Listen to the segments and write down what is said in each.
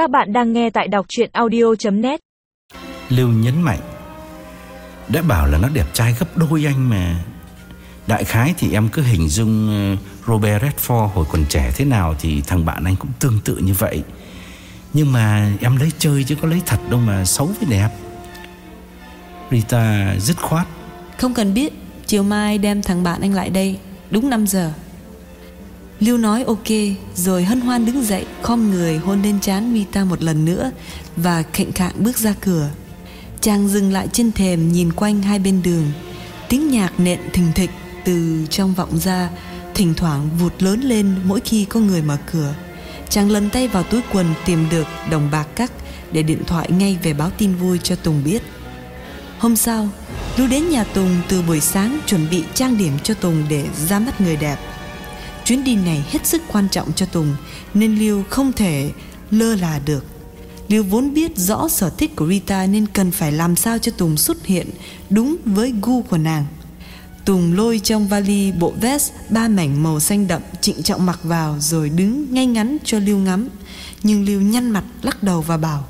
Các bạn đang nghe tại đọc chuyện audio.net Lưu nhấn mạnh Đã bảo là nó đẹp trai gấp đôi anh mà. Đại khái thì em cứ hình dung ờ, Robert Redford hồi còn trẻ thế nào Thì thằng bạn anh cũng tương tự như vậy. Nhưng mà em lấy chơi chứ có lấy thật đâu mà xấu với đẹp. Rita dứt khoát Không cần biết Chiều mai đem thằng bạn anh lại đây Đúng 5 giờ Lưu nói, ok. Rồi hân hoan đứng dậy, Khom người, hôn lên trán Mita một lần nữa Và khệnh khạng bước ra cửa. Chàng dừng lại trên thềm, Nhìn quanh hai bên đường. Tiếng nhạc nện thình thịch Từ trong vọng ra, Thỉnh thoảng vụt lớn lên Mỗi khi có người mở cửa. Chàng lần tay vào túi quần Tìm được đồng bạc cắt Để điện thoại ngay về báo tin vui cho Tùng biết. Hôm sau, Lưu đến nhà Tùng từ buổi sáng Chuẩn bị trang điểm cho Tùng để ra mắt người đẹp. Chuyến đi này hết sức quan trọng cho Tùng, Nên Lưu không thể lơ là được. Lưu vốn biết rõ sở thích của Rita Nên cần phải làm sao cho Tùng xuất hiện Đúng với gu của nàng. Tùng lôi trong vali bộ vest, Ba mảnh màu xanh đậm Trịnh trọng mặc vào Rồi đứng ngay ngắn cho Lưu ngắm. Nhưng Lưu nhăn mặt, lắc đầu và bảo,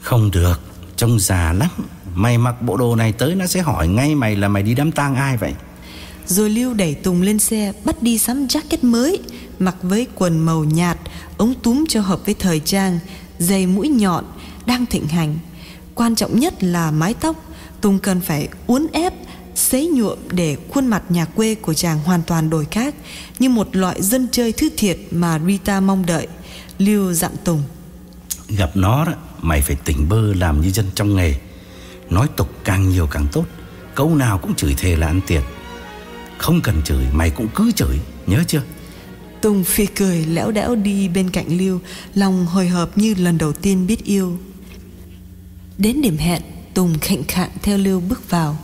Không được, Trông già lắm. Mày mặc bộ đồ này tới nó sẽ hỏi ngay mày là mày đi đám tang ai vậy? Rồi Lưu đẩy Tùng lên xe, Bắt đi sắm jacket mới, Mặc với quần màu nhạt, Ống túm cho hợp với thời trang, Giày mũi nhọn Đang thịnh hành. Quan trọng nhất là mái tóc, Tùng cần phải uốn ép, Xấy nhuộm để khuôn mặt nhà quê của chàng hoàn toàn đổi khác, Như một loại dân chơi thứ thiệt mà Rita mong đợi. Lưu dặn Tùng. Gặp nó đó, Mày phải tỉnh bơ làm như dân trong nghề. Nói tục càng nhiều càng tốt Câu nào cũng chửi thề là ăn tiền không cần chửi, mày cũng cứ chửi. Nhớ chưa? Tùng phi cười lẽo đẽo đi bên cạnh Lưu, Lòng hồi hộp như lần đầu tiên biết yêu. Đến điểm hẹn, Tùng khệnh khạng theo Lưu bước vào.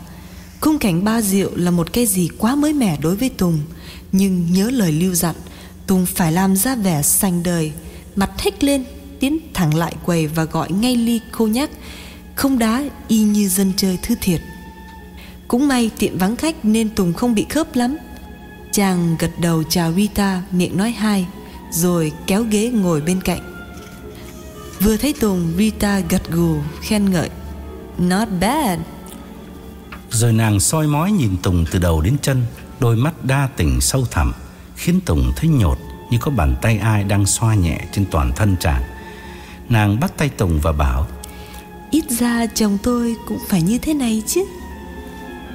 Khung cảnh ba rượu là một cái gì quá mới mẻ đối với Tùng. Nhưng nhớ lời Lưu dặn, Tùng phải làm ra vẻ sành đời. Mặt thích lên, Tiến thẳng lại quầy và gọi ngay ly cô nhắc Không đá y như dân chơi thư thiệt. Cũng may tiệm vắng khách nên Tùng không bị khớp lắm. Chàng gật đầu chào Rita miệng nói hai Rồi kéo ghế ngồi bên cạnh. Vừa thấy Tùng Rita gật gù khen ngợi. Not bad. Rồi nàng soi mói nhìn Tùng từ đầu đến chân Đôi mắt đa tình sâu thẳm Khiến Tùng thấy nhột Như có bàn tay ai đang xoa nhẹ trên toàn thân chàng. Nàng bắt tay Tùng và bảo Ít ra chồng tôi cũng phải như thế này chứ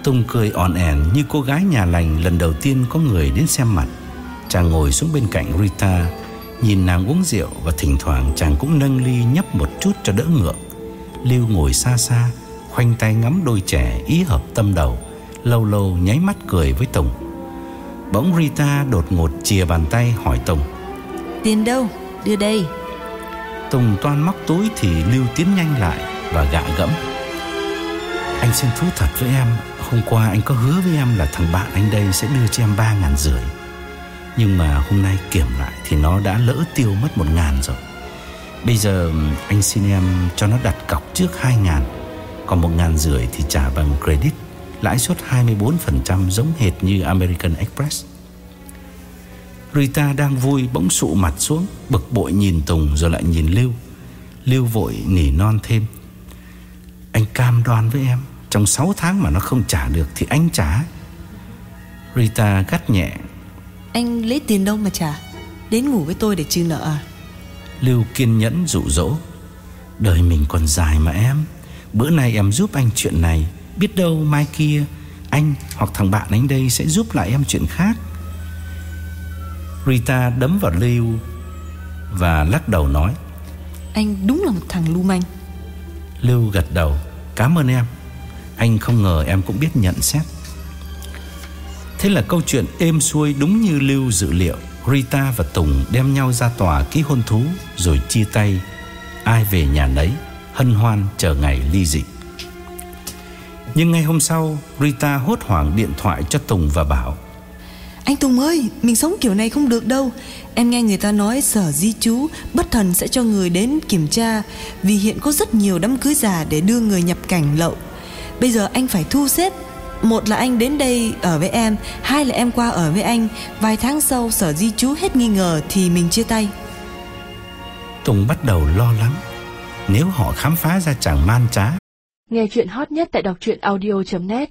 Tùng cười ỏn ẻn như cô gái nhà lành lần đầu tiên có người đến xem mặt. Chàng ngồi xuống bên cạnh Rita Nhìn nàng uống rượu và thỉnh thoảng chàng cũng nâng ly nhấp một chút cho đỡ ngượng. Lưu ngồi xa xa Khoanh tay ngắm đôi trẻ ý hợp tâm đầu Lâu lâu nháy mắt cười với Tùng. Bỗng Rita đột ngột chìa bàn tay hỏi Tùng. Tiền đâu? Đưa đây. Tùng toan móc túi thì Lưu tiến nhanh lại và gạ gẫm. Anh xin thú thật với em Hôm qua anh có hứa với em là thằng bạn anh đây sẽ đưa cho em ba ngàn rưỡi. Nhưng mà hôm nay kiểm lại thì nó đã lỡ tiêu mất một ngàn rồi. Bây giờ anh xin em cho nó đặt cọc trước hai ngàn. Còn một ngàn rưỡi thì trả bằng credit, Lãi suất 24% giống hệt như American Express. Rita đang vui bỗng sụ mặt xuống, Bực bội nhìn Tùng rồi lại nhìn Lưu. Lưu vội nỉ non thêm. Anh cam đoan với em trong 6 tháng mà nó không trả được Thì anh trả. Rita gắt nhẹ. Anh lấy tiền đâu mà trả? Đến ngủ với tôi để trừ nợ à? Lưu kiên nhẫn dụ dỗ. Đời mình còn dài mà em. Bữa nay em giúp anh chuyện này. Biết đâu mai kia Anh hoặc thằng bạn anh đây sẽ giúp lại em chuyện khác. Rita đấm vào Lưu Và lắc đầu nói. Anh đúng là một thằng lưu manh. Lưu gật đầu. Cảm ơn em anh không ngờ em cũng biết nhận xét. Thế là câu chuyện êm xuôi đúng như Lưu dự liệu. Rita và Tùng đem nhau ra tòa ký hôn thú, Rồi chia tay. Ai về nhà nấy, Hân hoan chờ ngày ly dị. Nhưng ngay hôm sau, Rita hốt hoảng điện thoại cho Tùng và bảo, Anh Tùng ơi, Mình sống kiểu này không được đâu. Em nghe người ta nói sở di trú, Bất thần sẽ cho người đến kiểm tra, Vì hiện có rất nhiều đám cưới giả Để đưa người nhập cảnh lậu. Bây giờ anh phải thu xếp. Một là anh đến đây ở với em Hai là em qua ở với anh. Vài tháng sau sở di trú hết nghi ngờ Thì mình chia tay. Tùng bắt đầu lo lắng. Nếu họ khám phá ra chàng man trá. Nghe chuyện hot nhất tại đọc truyện audio.net